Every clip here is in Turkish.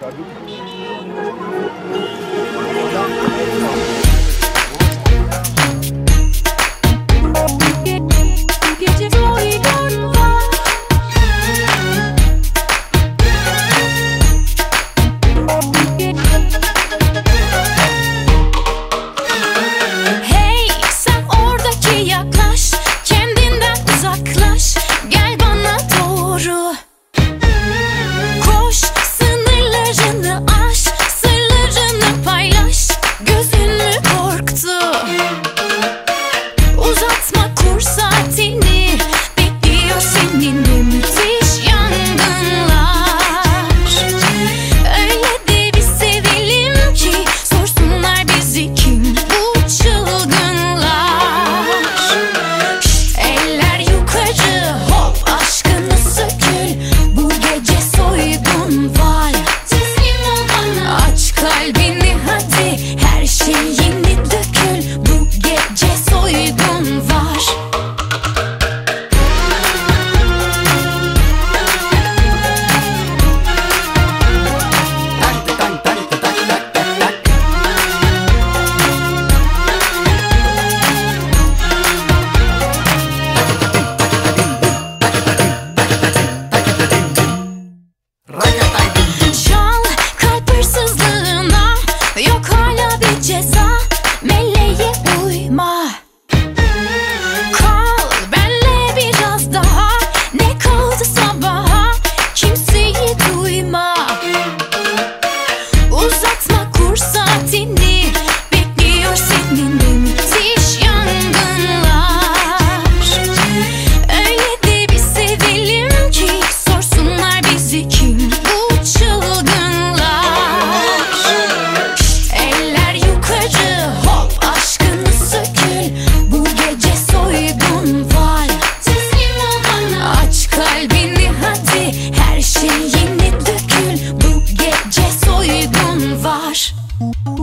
Tá Sabe?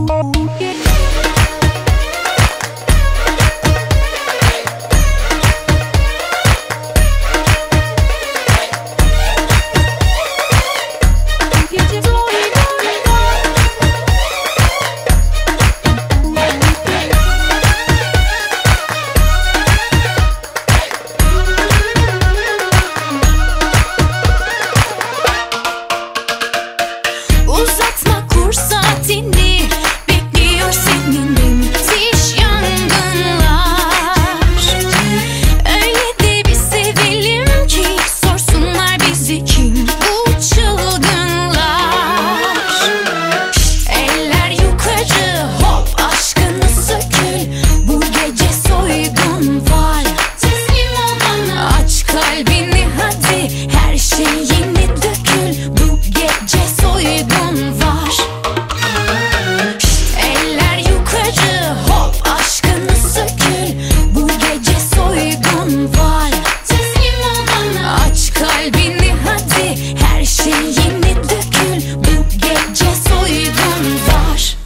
Ooh. ateşin yeni dökül Bu gece soygun var. Eller yukarı hop aşkını sökül Bu gece soygun var. Aç kalbini hadi her şey dökül Bu gece soygun var.